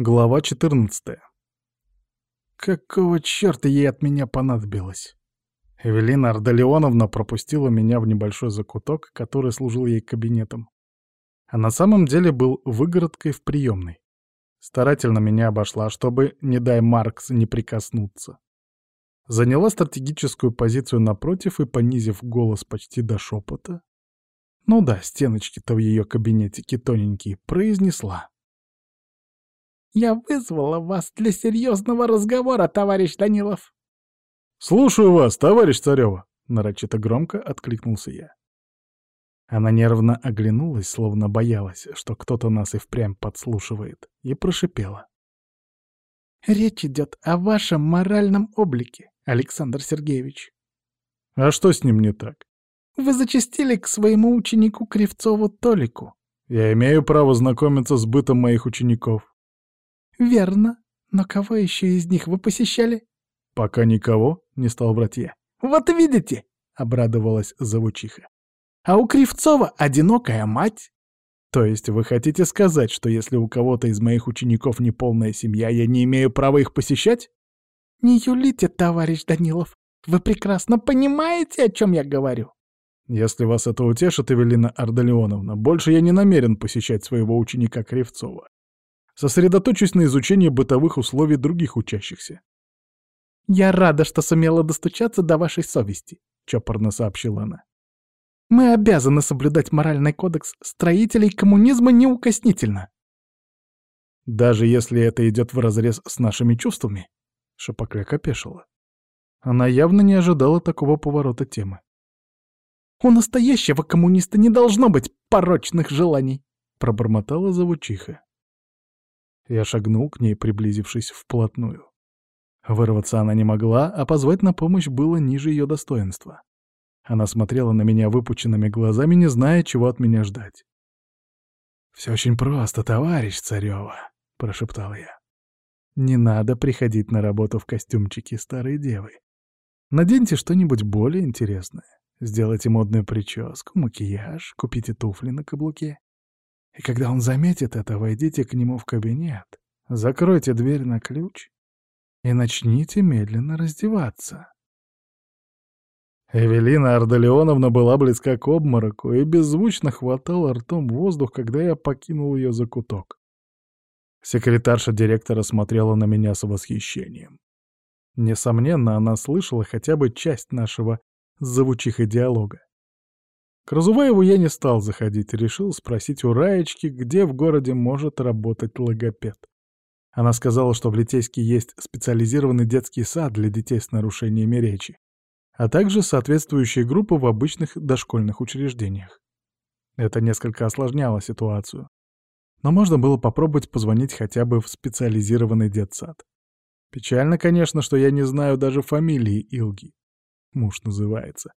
Глава 14. Какого черта ей от меня понадобилось? Эвелина Ардалионовна пропустила меня в небольшой закуток, который служил ей кабинетом. А на самом деле был выгородкой в приемной. Старательно меня обошла, чтобы, не дай Маркс, не прикоснуться. Заняла стратегическую позицию напротив и, понизив голос почти до шепота, ну да, стеночки-то в ее кабинетике тоненькие, произнесла. Я вызвала вас для серьезного разговора, товарищ Данилов. Слушаю вас, товарищ Царева, нарочито громко откликнулся я. Она нервно оглянулась, словно боялась, что кто-то нас и впрямь подслушивает, и прошипела. «Речь идет о вашем моральном облике, Александр Сергеевич». «А что с ним не так?» «Вы зачастили к своему ученику Кривцову Толику». «Я имею право знакомиться с бытом моих учеников». «Верно. Но кого еще из них вы посещали?» «Пока никого», — не стал врать я. «Вот видите!» — обрадовалась завучиха. «А у Кривцова одинокая мать!» «То есть вы хотите сказать, что если у кого-то из моих учеников неполная семья, я не имею права их посещать?» «Не юлите, товарищ Данилов. Вы прекрасно понимаете, о чем я говорю». «Если вас это утешит, Эвелина Ардалионовна, больше я не намерен посещать своего ученика Кривцова сосредоточусь на изучении бытовых условий других учащихся. «Я рада, что сумела достучаться до вашей совести», — чопорно сообщила она. «Мы обязаны соблюдать моральный кодекс строителей коммунизма неукоснительно». «Даже если это идет вразрез с нашими чувствами?» — Шапокляк опешила. Она явно не ожидала такого поворота темы. «У настоящего коммуниста не должно быть порочных желаний», — пробормотала завучиха. Я шагнул к ней, приблизившись вплотную. Вырваться она не могла, а позвать на помощь было ниже ее достоинства. Она смотрела на меня выпученными глазами, не зная, чего от меня ждать. «Все очень просто, товарищ Царева», — прошептал я. «Не надо приходить на работу в костюмчике старой девы. Наденьте что-нибудь более интересное. Сделайте модную прическу, макияж, купите туфли на каблуке. И когда он заметит это, войдите к нему в кабинет, закройте дверь на ключ и начните медленно раздеваться. Эвелина Ардалионовна была близка к обмороку и беззвучно хватала ртом воздух, когда я покинул ее закуток. Секретарша директора смотрела на меня с восхищением. Несомненно, она слышала хотя бы часть нашего звучиха диалога. К Разуваеву я не стал заходить, решил спросить у Раечки, где в городе может работать логопед. Она сказала, что в Литейске есть специализированный детский сад для детей с нарушениями речи, а также соответствующие группы в обычных дошкольных учреждениях. Это несколько осложняло ситуацию. Но можно было попробовать позвонить хотя бы в специализированный детсад. Печально, конечно, что я не знаю даже фамилии Илги. Муж называется.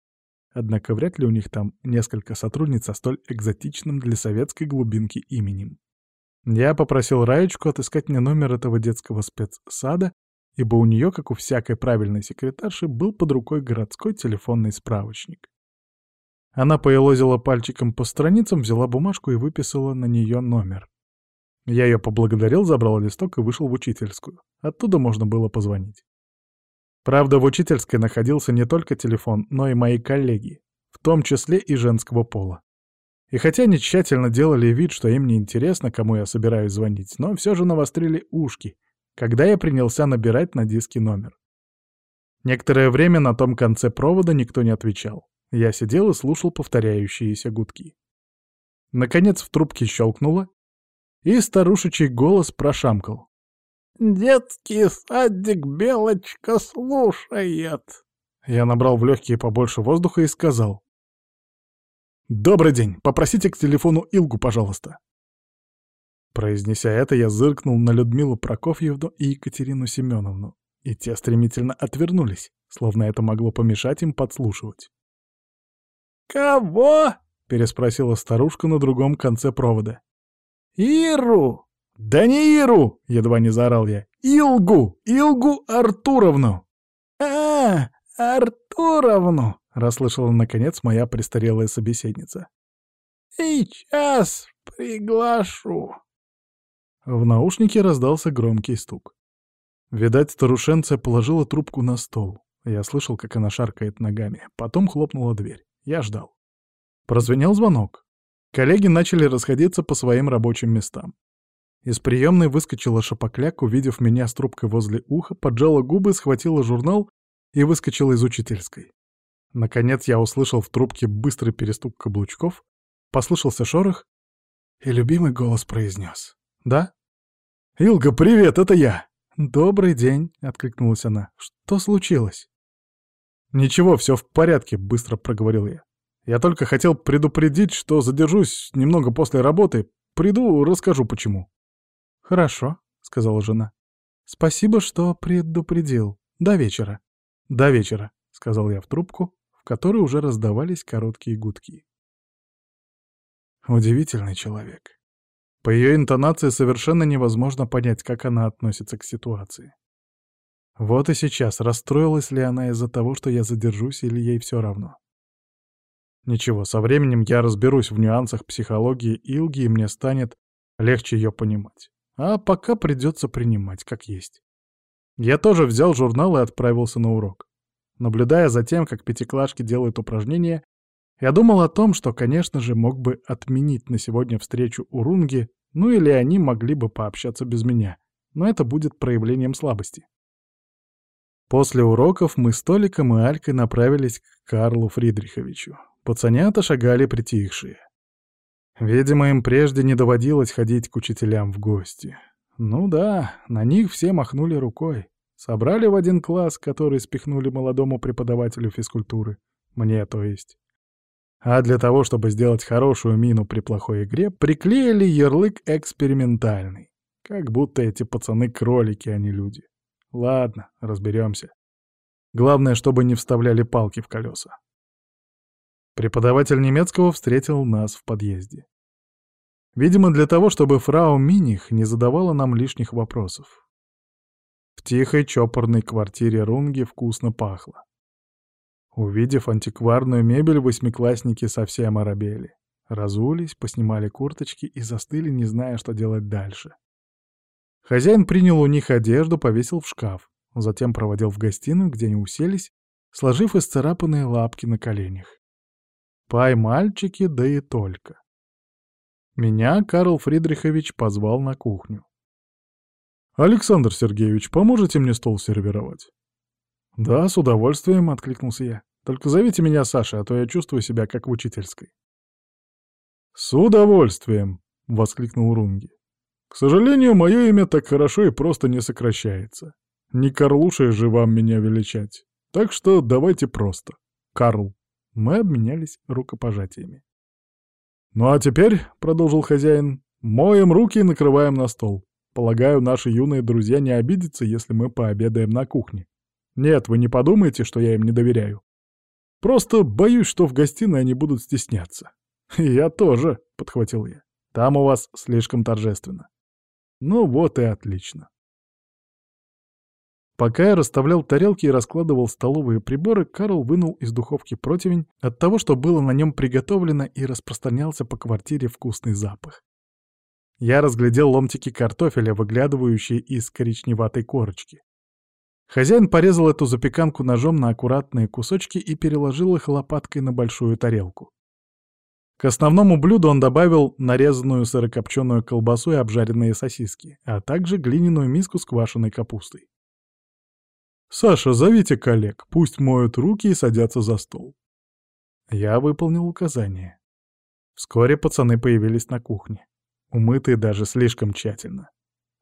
Однако вряд ли у них там несколько сотрудниц со столь экзотичным для советской глубинки именем. Я попросил Раечку отыскать мне номер этого детского спецсада, ибо у нее, как у всякой правильной секретарши, был под рукой городской телефонный справочник. Она поелозила пальчиком по страницам, взяла бумажку и выписала на нее номер. Я ее поблагодарил, забрал листок и вышел в учительскую. Оттуда можно было позвонить. Правда, в учительской находился не только телефон, но и мои коллеги, в том числе и женского пола. И хотя они тщательно делали вид, что им не интересно, кому я собираюсь звонить, но все же навострили ушки, когда я принялся набирать на диске номер. Некоторое время на том конце провода никто не отвечал. Я сидел и слушал повторяющиеся гудки. Наконец в трубке щелкнуло, и старушечий голос прошамкал. Детский садик Белочка слушает. Я набрал в легкие побольше воздуха и сказал. «Добрый день, попросите к телефону Илгу, пожалуйста». Произнеся это, я зыркнул на Людмилу Прокофьевну и Екатерину Семеновну, и те стремительно отвернулись, словно это могло помешать им подслушивать. «Кого?» — переспросила старушка на другом конце провода. «Иру!» «Да не Иру!» — едва не заорал я. «Илгу! Илгу Артуровну!» «А, Артуровну!» — расслышала, наконец, моя престарелая собеседница. «Сейчас приглашу». В наушнике раздался громкий стук. Видать, старушенция положила трубку на стол. Я слышал, как она шаркает ногами. Потом хлопнула дверь. Я ждал. Прозвенел звонок. Коллеги начали расходиться по своим рабочим местам. Из приемной выскочила шапокляк, увидев меня с трубкой возле уха, поджала губы, схватила журнал и выскочила из учительской. Наконец я услышал в трубке быстрый перестук каблучков, послышался шорох, и любимый голос произнес. «Да?» «Илга, привет, это я!» «Добрый день», — откликнулась она. «Что случилось?» «Ничего, все в порядке», — быстро проговорил я. «Я только хотел предупредить, что задержусь немного после работы. Приду, расскажу, почему». «Хорошо», — сказала жена. «Спасибо, что предупредил. До вечера». «До вечера», — сказал я в трубку, в которой уже раздавались короткие гудки. Удивительный человек. По ее интонации совершенно невозможно понять, как она относится к ситуации. Вот и сейчас, расстроилась ли она из-за того, что я задержусь, или ей все равно. Ничего, со временем я разберусь в нюансах психологии Илги, и мне станет легче ее понимать. А пока придется принимать, как есть. Я тоже взял журнал и отправился на урок. Наблюдая за тем, как пятиклашки делают упражнения, я думал о том, что, конечно же, мог бы отменить на сегодня встречу у Рунги, ну или они могли бы пообщаться без меня, но это будет проявлением слабости. После уроков мы с Толиком и Алькой направились к Карлу Фридриховичу. Пацанята шагали притихшие. Видимо, им прежде не доводилось ходить к учителям в гости. Ну да, на них все махнули рукой. Собрали в один класс, который спихнули молодому преподавателю физкультуры. Мне, то есть. А для того, чтобы сделать хорошую мину при плохой игре, приклеили ярлык «экспериментальный». Как будто эти пацаны кролики, а не люди. Ладно, разберемся. Главное, чтобы не вставляли палки в колеса. Преподаватель немецкого встретил нас в подъезде. Видимо, для того, чтобы фрау Миних не задавала нам лишних вопросов. В тихой чопорной квартире Рунги вкусно пахло. Увидев антикварную мебель, восьмиклассники совсем оробели. Разулись, поснимали курточки и застыли, не зная, что делать дальше. Хозяин принял у них одежду, повесил в шкаф, затем проводил в гостиную, где они уселись, сложив исцарапанные лапки на коленях. Пай мальчики, да и только. Меня Карл Фридрихович позвал на кухню. «Александр Сергеевич, поможете мне стол сервировать?» «Да, с удовольствием», — откликнулся я. «Только зовите меня Саша, а то я чувствую себя как в учительской». «С удовольствием», — воскликнул Рунги. «К сожалению, мое имя так хорошо и просто не сокращается. Не Карлушей же вам меня величать. Так что давайте просто. Карл». Мы обменялись рукопожатиями. «Ну а теперь», — продолжил хозяин, — «моем руки и накрываем на стол. Полагаю, наши юные друзья не обидятся, если мы пообедаем на кухне. Нет, вы не подумайте, что я им не доверяю. Просто боюсь, что в гостиной они будут стесняться». «Я тоже», — подхватил я. «Там у вас слишком торжественно». «Ну вот и отлично». Пока я расставлял тарелки и раскладывал столовые приборы, Карл вынул из духовки противень от того, что было на нем приготовлено, и распространялся по квартире вкусный запах. Я разглядел ломтики картофеля, выглядывающие из коричневатой корочки. Хозяин порезал эту запеканку ножом на аккуратные кусочки и переложил их лопаткой на большую тарелку. К основному блюду он добавил нарезанную сырокопченую колбасу и обжаренные сосиски, а также глиняную миску с квашеной капустой. «Саша, зовите коллег, пусть моют руки и садятся за стол». Я выполнил указание. Вскоре пацаны появились на кухне, умытые даже слишком тщательно.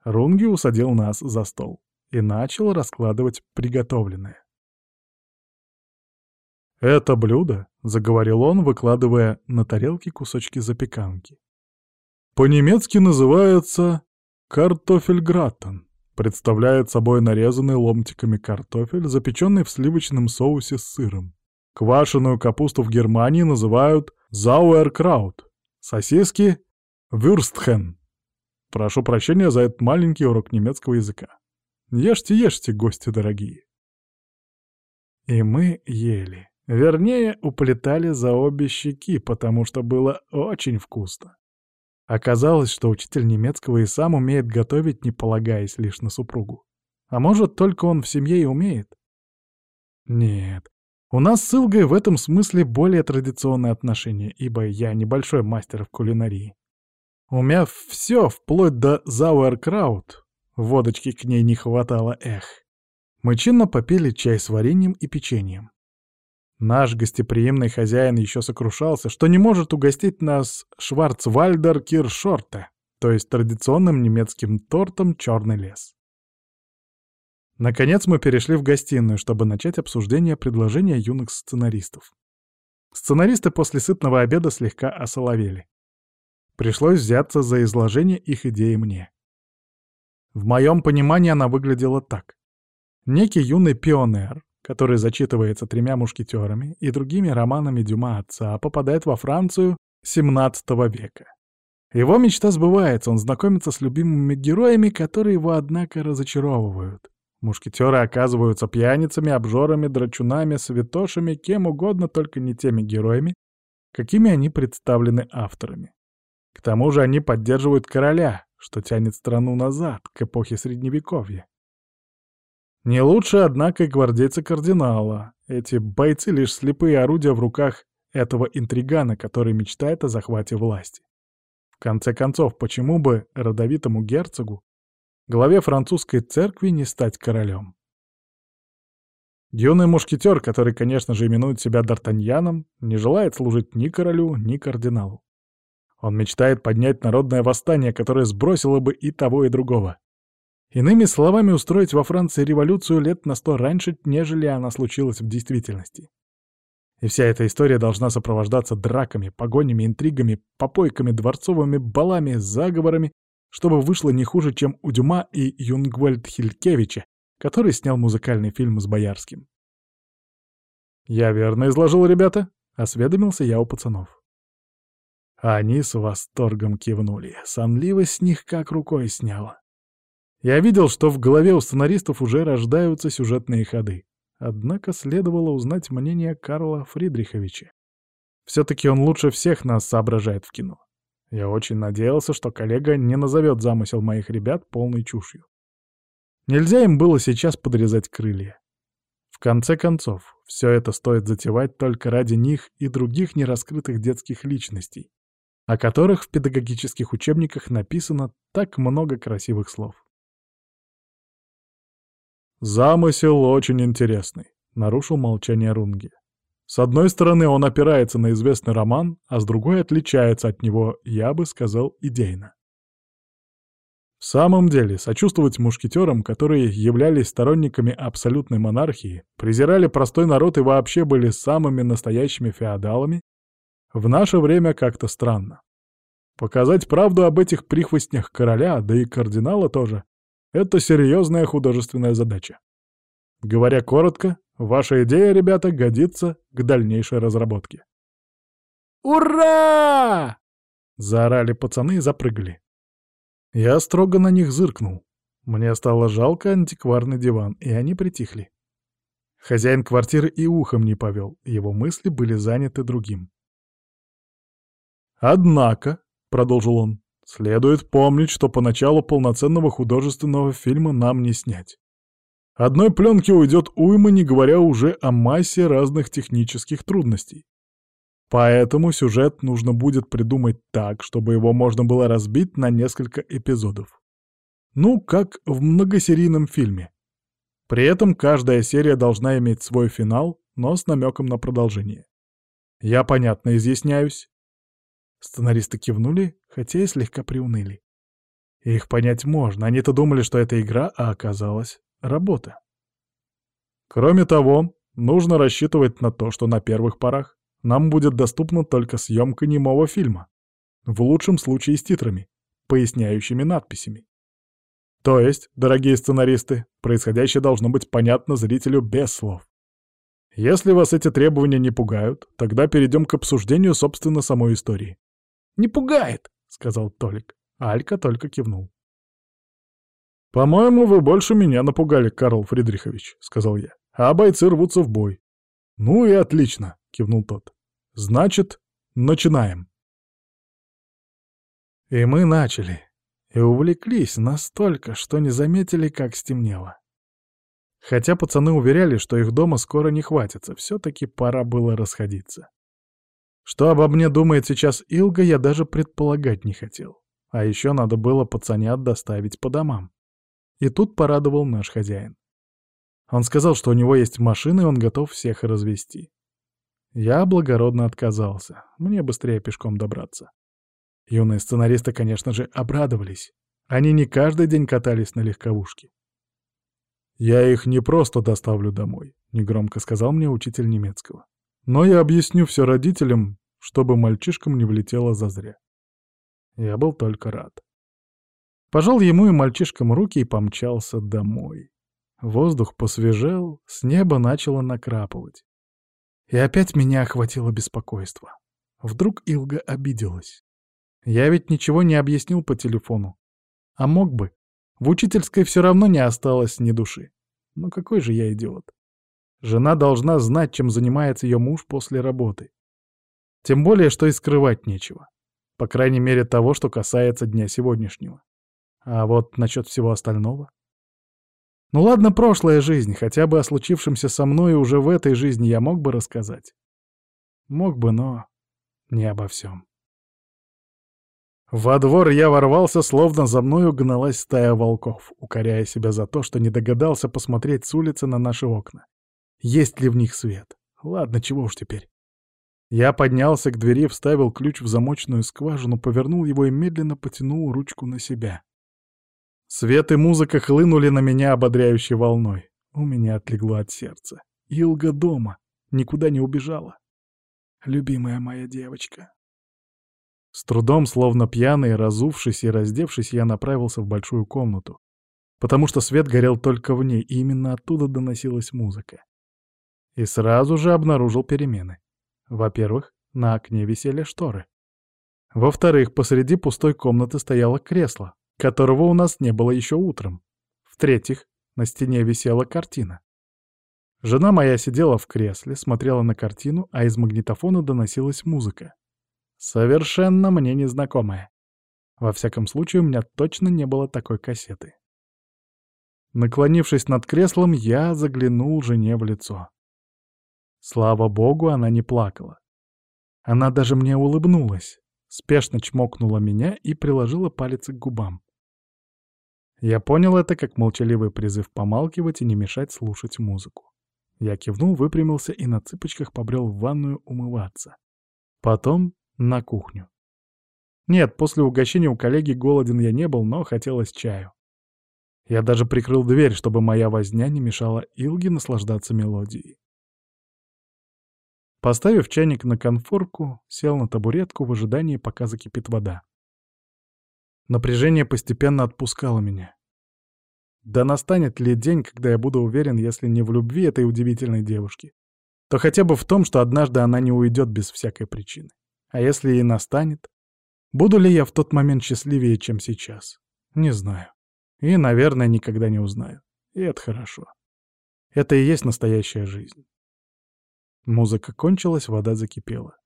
Рунги усадил нас за стол и начал раскладывать приготовленное. «Это блюдо», — заговорил он, выкладывая на тарелки кусочки запеканки. «По-немецки называется картофельгратен представляет собой нарезанный ломтиками картофель, запеченный в сливочном соусе с сыром. Квашеную капусту в Германии называют зауэркраут, сосиски — вюрстхен. Прошу прощения за этот маленький урок немецкого языка. Ешьте, ешьте, гости дорогие. И мы ели. Вернее, уплетали за обе щеки, потому что было очень вкусно. Оказалось, что учитель немецкого и сам умеет готовить, не полагаясь лишь на супругу. А может, только он в семье и умеет? Нет. У нас с Илгой в этом смысле более традиционные отношения, ибо я небольшой мастер в кулинарии. Умяв все, вплоть до зауэркраут, водочки к ней не хватало, эх. Мы чинно попили чай с вареньем и печеньем. Наш гостеприимный хозяин еще сокрушался, что не может угостить нас Шварцвальдер Киршорте, то есть традиционным немецким тортом «Черный лес». Наконец мы перешли в гостиную, чтобы начать обсуждение предложения юных сценаристов. Сценаристы после сытного обеда слегка осоловели. Пришлось взяться за изложение их идеи мне. В моем понимании она выглядела так. Некий юный пионер, который зачитывается тремя мушкетерами и другими романами Дюма отца, попадает во Францию XVII века. Его мечта сбывается, он знакомится с любимыми героями, которые его, однако, разочаровывают. Мушкетеры оказываются пьяницами, обжорами, драчунами, святошами, кем угодно, только не теми героями, какими они представлены авторами. К тому же они поддерживают короля, что тянет страну назад, к эпохе Средневековья. Не лучше, однако, и гвардейцы кардинала. Эти бойцы — лишь слепые орудия в руках этого интригана, который мечтает о захвате власти. В конце концов, почему бы родовитому герцогу, главе французской церкви, не стать королем? Юный мушкетер, который, конечно же, именует себя Д'Артаньяном, не желает служить ни королю, ни кардиналу. Он мечтает поднять народное восстание, которое сбросило бы и того, и другого. Иными словами, устроить во Франции революцию лет на сто раньше, нежели она случилась в действительности. И вся эта история должна сопровождаться драками, погонями, интригами, попойками, дворцовыми балами, заговорами, чтобы вышло не хуже, чем у Дюма и Юнгвальд Хилькевича, который снял музыкальный фильм с Боярским. «Я верно изложил, ребята?» — осведомился я у пацанов. Они с восторгом кивнули, сонливость с них как рукой сняла. Я видел, что в голове у сценаристов уже рождаются сюжетные ходы. Однако следовало узнать мнение Карла Фридриховича. Все-таки он лучше всех нас соображает в кино. Я очень надеялся, что коллега не назовет замысел моих ребят полной чушью. Нельзя им было сейчас подрезать крылья. В конце концов, все это стоит затевать только ради них и других нераскрытых детских личностей, о которых в педагогических учебниках написано так много красивых слов. «Замысел очень интересный», — нарушил молчание Рунги. «С одной стороны, он опирается на известный роман, а с другой отличается от него, я бы сказал, идейно. В самом деле, сочувствовать мушкетерам, которые являлись сторонниками абсолютной монархии, презирали простой народ и вообще были самыми настоящими феодалами, в наше время как-то странно. Показать правду об этих прихвостнях короля, да и кардинала тоже, это серьезная художественная задача. Говоря коротко, ваша идея, ребята, годится к дальнейшей разработке. «Ура!» — заорали пацаны и запрыгали. Я строго на них зыркнул. Мне стало жалко антикварный диван, и они притихли. Хозяин квартиры и ухом не повел, его мысли были заняты другим. «Однако», — продолжил он, Следует помнить, что поначалу полноценного художественного фильма нам не снять. Одной пленки уйдет уйма, не говоря уже о массе разных технических трудностей. Поэтому сюжет нужно будет придумать так, чтобы его можно было разбить на несколько эпизодов. Ну, как в многосерийном фильме. При этом каждая серия должна иметь свой финал, но с намеком на продолжение. Я понятно изъясняюсь. Сценаристы кивнули, хотя и слегка приуныли. Их понять можно, они-то думали, что это игра, а оказалось работа. Кроме того, нужно рассчитывать на то, что на первых порах нам будет доступна только съемка немого фильма, в лучшем случае с титрами, поясняющими надписями. То есть, дорогие сценаристы, происходящее должно быть понятно зрителю без слов. Если вас эти требования не пугают, тогда перейдем к обсуждению, собственно, самой истории. Не пугает, сказал Толик. Алька только кивнул. «По-моему, вы больше меня напугали, Карл Фридрихович», — сказал я. «А бойцы рвутся в бой». «Ну и отлично», — кивнул тот. «Значит, начинаем». И мы начали. И увлеклись настолько, что не заметили, как стемнело. Хотя пацаны уверяли, что их дома скоро не хватится, все-таки пора было расходиться. Что обо мне думает сейчас Илга, я даже предполагать не хотел. А еще надо было пацанят доставить по домам. И тут порадовал наш хозяин. Он сказал, что у него есть машина, и он готов всех развести. Я благородно отказался. Мне быстрее пешком добраться. Юные сценаристы, конечно же, обрадовались. Они не каждый день катались на легковушке. «Я их не просто доставлю домой», — негромко сказал мне учитель немецкого. «Но я объясню все родителям, чтобы мальчишкам не влетело зазря». Я был только рад. Пожал ему и мальчишкам руки и помчался домой. Воздух посвежел, с неба начало накрапывать. И опять меня охватило беспокойство. Вдруг Илга обиделась. Я ведь ничего не объяснил по телефону. А мог бы. В учительской все равно не осталось ни души. Ну какой же я идиот. Жена должна знать, чем занимается ее муж после работы. Тем более, что и скрывать нечего. По крайней мере, того, что касается дня сегодняшнего. А вот насчет всего остального... Ну ладно, прошлая жизнь, хотя бы о случившемся со мной уже в этой жизни я мог бы рассказать. Мог бы, но не обо всем. Во двор я ворвался, словно за мною гналась стая волков, укоряя себя за то, что не догадался посмотреть с улицы на наши окна. Есть ли в них свет? Ладно, чего уж теперь. Я поднялся к двери, вставил ключ в замочную скважину, повернул его и медленно потянул ручку на себя. Свет и музыка хлынули на меня ободряющей волной. У меня отлегло от сердца. Илга дома, никуда не убежала. Любимая моя девочка. С трудом, словно пьяный, разувшись и раздевшись, я направился в большую комнату, потому что свет горел только в ней, и именно оттуда доносилась музыка. И сразу же обнаружил перемены. Во-первых, на окне висели шторы. Во-вторых, посреди пустой комнаты стояло кресло, которого у нас не было еще утром. В-третьих, на стене висела картина. Жена моя сидела в кресле, смотрела на картину, а из магнитофона доносилась музыка. Совершенно мне незнакомая. Во всяком случае, у меня точно не было такой кассеты. Наклонившись над креслом, я заглянул жене в лицо. Слава богу, она не плакала. Она даже мне улыбнулась, спешно чмокнула меня и приложила палец к губам. Я понял это как молчаливый призыв помалкивать и не мешать слушать музыку. Я кивнул, выпрямился и на цыпочках побрел в ванную умываться. Потом на кухню. Нет, после угощения у коллеги голоден я не был, но хотелось чаю. Я даже прикрыл дверь, чтобы моя возня не мешала Илге наслаждаться мелодией. Поставив чайник на конфорку, сел на табуретку в ожидании, пока закипит вода. Напряжение постепенно отпускало меня. Да настанет ли день, когда я буду уверен, если не в любви этой удивительной девушки, то хотя бы в том, что однажды она не уйдет без всякой причины. А если и настанет, буду ли я в тот момент счастливее, чем сейчас? Не знаю. И, наверное, никогда не узнаю. И это хорошо. Это и есть настоящая жизнь. Музыка кончилась, вода закипела.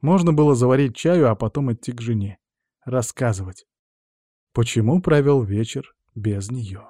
Можно было заварить чаю, а потом идти к жене. Рассказывать, Почему провел вечер без нее?